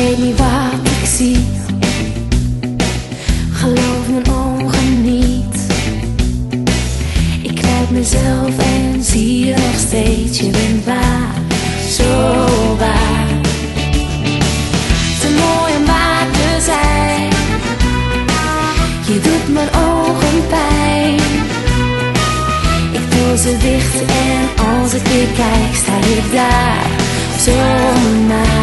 weet niet wat ik zie. Geloof mijn ogen niet. Ik kijk mezelf en zie je nog steeds. Je bent waar, zo waar. Te mooi om waar te zijn. Je doet mijn ogen pijn. Ik doe ze dicht en als ik weer kijk, sta ik daar zo maar.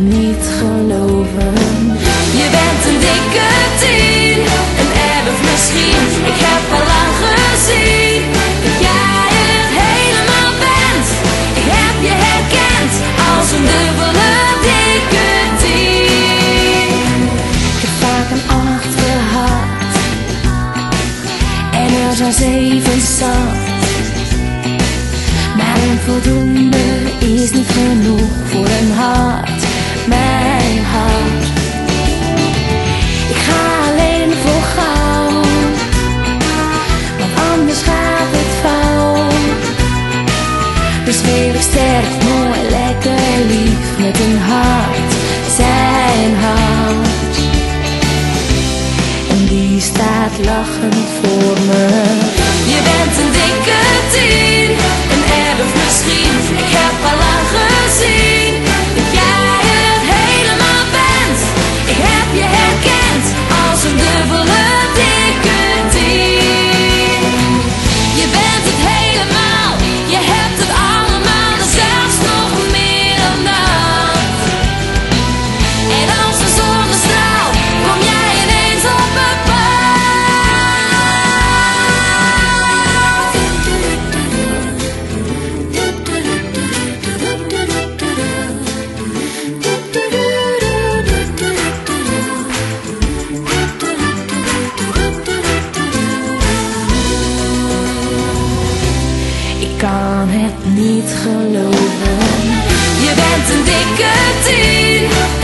Niet geloven. Je bent een dikke tien, een elf misschien. Ik heb al lang gezien dat jij het helemaal bent. Ik heb je herkend als een dubbele dikke tien. Ik heb vaak een acht gehad en er zijn zeven zat. Maar een voldoende gaat het fout. Dus wil ik sterk, mooi, lekker, lief met een hart, zijn hart. En die staat lachend voor me. het niet geloven. Je bent een dikke tien.